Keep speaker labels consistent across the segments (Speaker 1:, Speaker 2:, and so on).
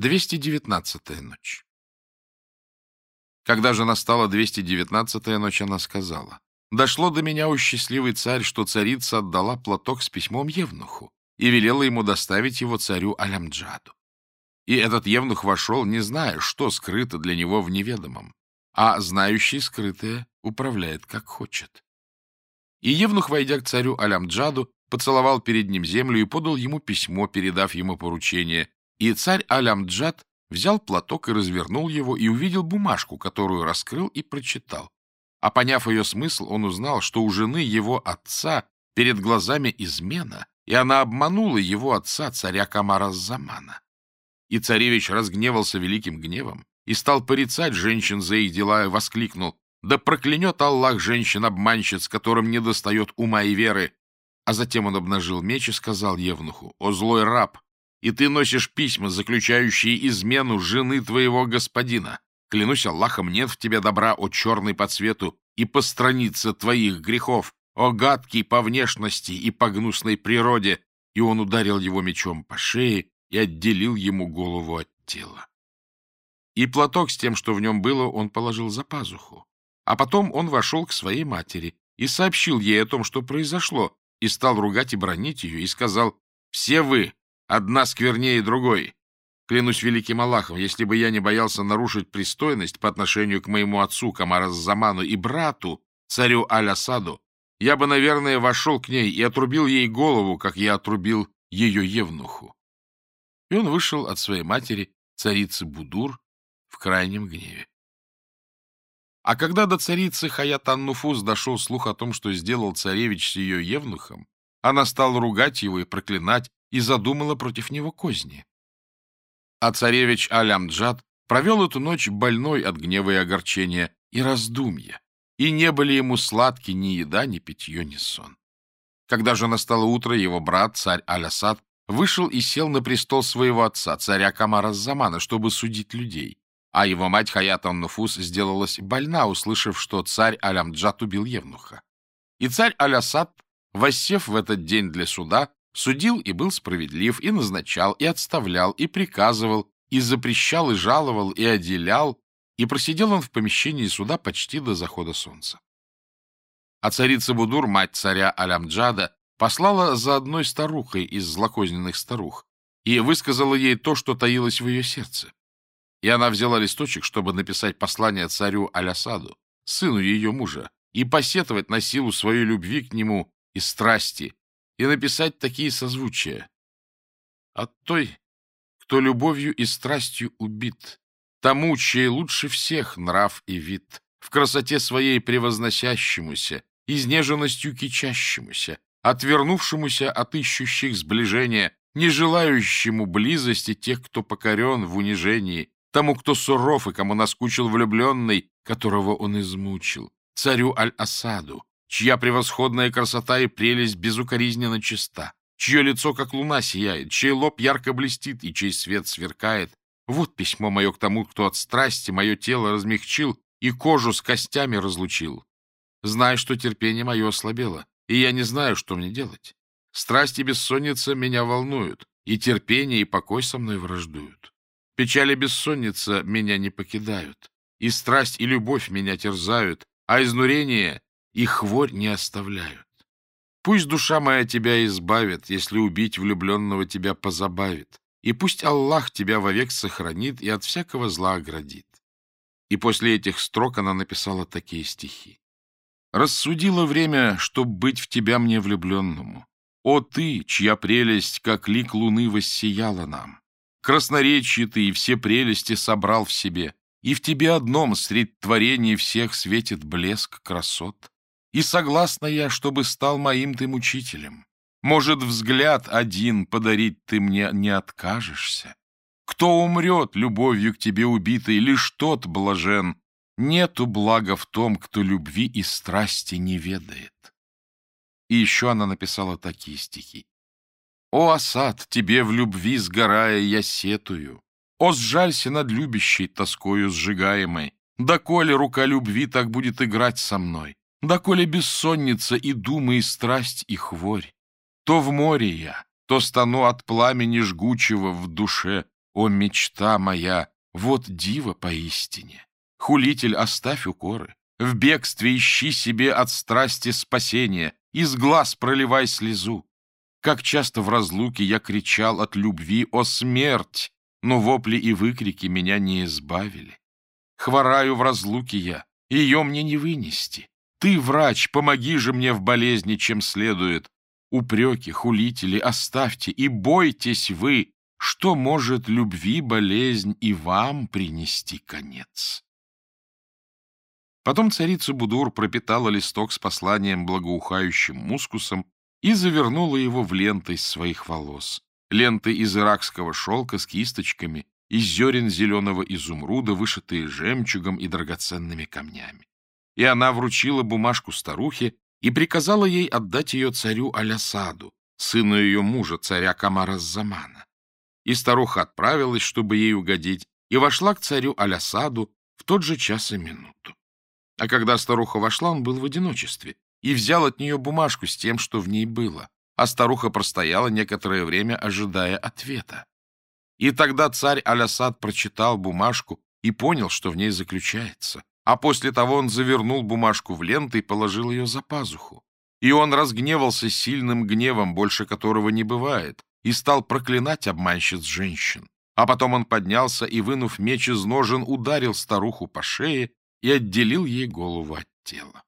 Speaker 1: 219-я ночь. Когда же настала 219-я ночь, она сказала, «Дошло до меня, у счастливый царь, что царица отдала платок с письмом Евнуху и велела ему доставить его царю Алямджаду. И этот Евнух вошел, не зная, что скрыто для него в неведомом, а знающий скрытое управляет как хочет». И Евнух, войдя к царю Алямджаду, поцеловал перед ним землю и подал ему письмо, передав ему поручение и царь Алямджад взял платок и развернул его, и увидел бумажку, которую раскрыл и прочитал. А поняв ее смысл, он узнал, что у жены его отца перед глазами измена, и она обманула его отца, царя Камара Замана. И царевич разгневался великим гневом и стал порицать женщин за их дела и воскликнул, «Да проклянет Аллах женщин-обманщиц, которым не достает ума и веры!» А затем он обнажил меч и сказал Евнуху, «О злой раб, и ты носишь письма, заключающие измену жены твоего господина. Клянусь Аллахом, нет в тебе добра, о черный по цвету, и по странице твоих грехов, о гадкий по внешности и по гнусной природе!» И он ударил его мечом по шее и отделил ему голову от тела. И платок с тем, что в нем было, он положил за пазуху. А потом он вошел к своей матери и сообщил ей о том, что произошло, и стал ругать и бронить ее, и сказал, «Все вы, Одна сквернее другой. Клянусь великим Аллахом, если бы я не боялся нарушить пристойность по отношению к моему отцу Камараззаману и брату, царю Аль-Асаду, я бы, наверное, вошел к ней и отрубил ей голову, как я отрубил ее евнуху. И он вышел от своей матери, царицы Будур, в крайнем гневе. А когда до царицы Хаятан-Нуфус дошел слух о том, что сделал царевич с ее евнухом, она стала ругать его и проклинать, и задумала против него козни. А царевич Алямджад провел эту ночь больной от гнева и огорчения и раздумья, и не были ему сладки ни еда, ни питье, ни сон. Когда же настало утро, его брат, царь Алясад, вышел и сел на престол своего отца, царя Камара Замана, чтобы судить людей. А его мать Хаят Аннуфус сделалась больна, услышав, что царь Алямджад убил Евнуха. И царь Алясад, воссев в этот день для суда, Судил и был справедлив, и назначал, и отставлял, и приказывал, и запрещал, и жаловал, и отделял, и просидел он в помещении суда почти до захода солнца. А царица Будур, мать царя Алямджада, послала за одной старухой из злокозненных старух и высказала ей то, что таилось в ее сердце. И она взяла листочек, чтобы написать послание царю Алясаду, сыну ее мужа, и посетовать на силу своей любви к нему и страсти, и написать такие созвучия. От той, кто любовью и страстью убит, тому, чей лучше всех нрав и вид, в красоте своей превозносящемуся, изнеженностью кичащемуся, отвернувшемуся от ищущих сближения, не желающему близости тех, кто покорен в унижении, тому, кто суров и кому наскучил влюбленный, которого он измучил, царю Аль-Асаду, чья превосходная красота и прелесть безукоризненно чиста, чье лицо, как луна, сияет, чей лоб ярко блестит и чей свет сверкает. Вот письмо мое к тому, кто от страсти мое тело размягчил и кожу с костями разлучил. Знай, что терпение мое ослабело, и я не знаю, что мне делать. Страсть и бессонница меня волнуют, и терпение и покой со мной враждуют. Печаль и бессонница меня не покидают, и страсть и любовь меня терзают, а изнурение и хворь не оставляют. Пусть душа моя тебя избавит, если убить влюбленного тебя позабавит, и пусть Аллах тебя вовек сохранит и от всякого зла оградит. И после этих строк она написала такие стихи. «Рассудило время, чтоб быть в тебя мне влюбленному. О ты, чья прелесть, как лик луны, воссияла нам! Красноречие ты и все прелести собрал в себе, и в тебе одном средь творений всех светит блеск красот. И согласна я, чтобы стал моим ты мучителем. Может, взгляд один подарить ты мне не откажешься? Кто умрет, любовью к тебе убитый, лишь тот блажен. Нету блага в том, кто любви и страсти не ведает. И еще она написала такие стихи. «О, осад, тебе в любви сгорая я сетую, О, сжалься над любящей тоскою сжигаемой, Доколе рука любви так будет играть со мной, да коли бессонница и думы, и страсть, и хворь, То в море я, то стану от пламени жгучего в душе. О, мечта моя, вот диво поистине! Хулитель, оставь укоры, в бегстве ищи себе от страсти спасения, Из глаз проливай слезу. Как часто в разлуке я кричал от любви «О, смерть!» Но вопли и выкрики меня не избавили. Хвораю в разлуке я, ее мне не вынести. Ты, врач, помоги же мне в болезни, чем следует. Упреки, хулители, оставьте, и бойтесь вы, что может любви болезнь и вам принести конец. Потом царица Будур пропитала листок с посланием благоухающим мускусом и завернула его в ленты из своих волос. Ленты из иракского шелка с кисточками, из зерен зеленого изумруда, вышитые жемчугом и драгоценными камнями и она вручила бумажку старухе и приказала ей отдать ее царю Алясаду, сыну ее мужа, царя Камара Замана. И старуха отправилась, чтобы ей угодить, и вошла к царю Алясаду в тот же час и минуту. А когда старуха вошла, он был в одиночестве и взял от нее бумажку с тем, что в ней было, а старуха простояла некоторое время, ожидая ответа. И тогда царь Алясад прочитал бумажку и понял, что в ней заключается. А после того он завернул бумажку в ленту и положил ее за пазуху. И он разгневался сильным гневом, больше которого не бывает, и стал проклинать обманщиц женщин. А потом он поднялся и, вынув меч из ножен, ударил старуху по шее и отделил ей голову от тела.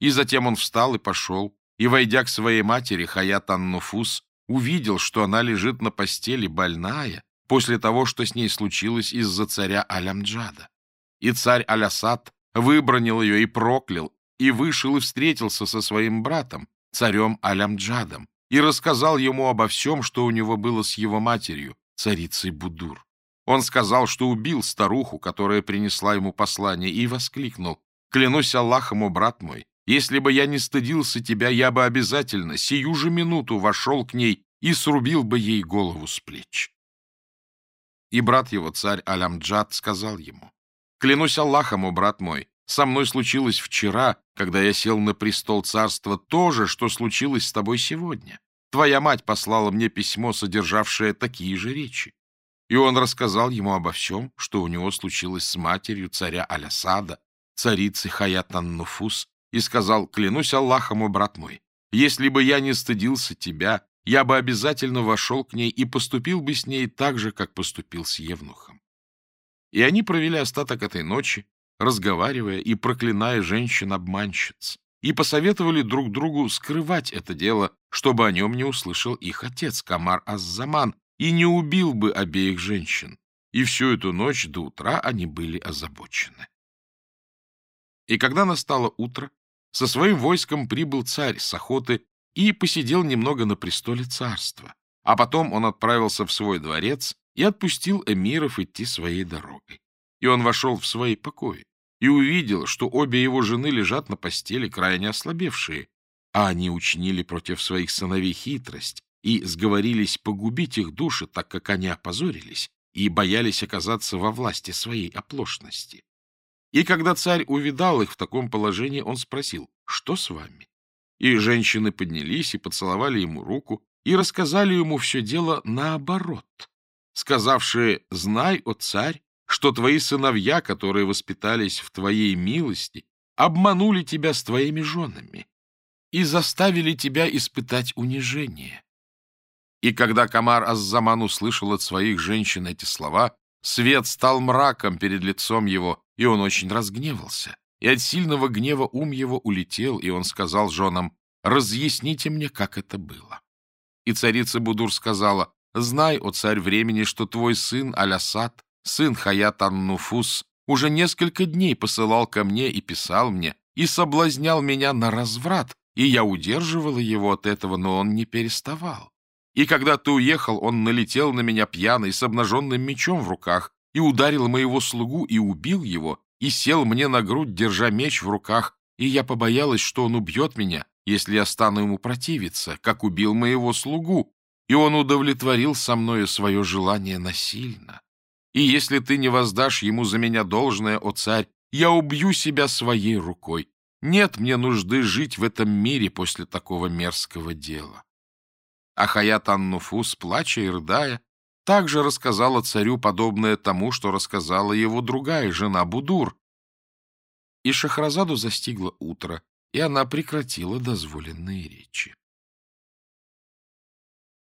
Speaker 1: И затем он встал и пошел, и, войдя к своей матери, Хаят Аннуфус, увидел, что она лежит на постели больная после того, что с ней случилось из-за царя Алямджада. И царь Алясад выбронил ее и проклял, и вышел и встретился со своим братом, царем Алямджадом, и рассказал ему обо всем, что у него было с его матерью, царицей Будур. Он сказал, что убил старуху, которая принесла ему послание, и воскликнул, «Клянусь Аллахом, о брат мой, если бы я не стыдился тебя, я бы обязательно сию же минуту вошел к ней и срубил бы ей голову с плеч». И брат его, царь Алямджад, сказал ему, Клянусь Аллахом, о брат мой, со мной случилось вчера, когда я сел на престол царства, то же, что случилось с тобой сегодня. Твоя мать послала мне письмо, содержавшее такие же речи. И он рассказал ему обо всем, что у него случилось с матерью царя Алясада, царицы Хаятан Нуфус, и сказал, клянусь Аллахом, о брат мой, если бы я не стыдился тебя, я бы обязательно вошел к ней и поступил бы с ней так же, как поступил с Евнухом. И они провели остаток этой ночи, разговаривая и проклиная женщин-обманщиц, и посоветовали друг другу скрывать это дело, чтобы о нем не услышал их отец, Камар Аззаман, и не убил бы обеих женщин. И всю эту ночь до утра они были озабочены. И когда настало утро, со своим войском прибыл царь с охоты и посидел немного на престоле царства. А потом он отправился в свой дворец и отпустил эмиров идти своей дорогой. И он вошел в свои покои и увидел, что обе его жены лежат на постели, крайне ослабевшие, а они учинили против своих сыновей хитрость и сговорились погубить их души, так как они опозорились и боялись оказаться во власти своей оплошности. И когда царь увидал их в таком положении, он спросил, что с вами? И женщины поднялись и поцеловали ему руку, и рассказали ему все дело наоборот — сказавшие «Знай, о царь, что твои сыновья, которые воспитались в твоей милости, обманули тебя с твоими женами и заставили тебя испытать унижение». И когда Камар Аззаман услышал от своих женщин эти слова, свет стал мраком перед лицом его, и он очень разгневался. И от сильного гнева ум его улетел, и он сказал женам, «Разъясните мне, как это было». И царица Будур сказала, Знай, о царь времени, что твой сын Алясад, сын Хаят Аннуфус, уже несколько дней посылал ко мне и писал мне, и соблазнял меня на разврат, и я удерживала его от этого, но он не переставал. И когда ты уехал, он налетел на меня пьяный с обнаженным мечом в руках и ударил моего слугу и убил его, и сел мне на грудь, держа меч в руках, и я побоялась, что он убьет меня, если я стану ему противиться, как убил моего слугу, и он удовлетворил со мною свое желание насильно. И если ты не воздашь ему за меня должное, о царь, я убью себя своей рукой. Нет мне нужды жить в этом мире после такого мерзкого дела». Ахаят Хаят Аннуфус, плача и рыдая, также рассказала царю подобное тому, что рассказала его другая жена Будур. И Шахразаду застигло утро, и она прекратила дозволенные речи.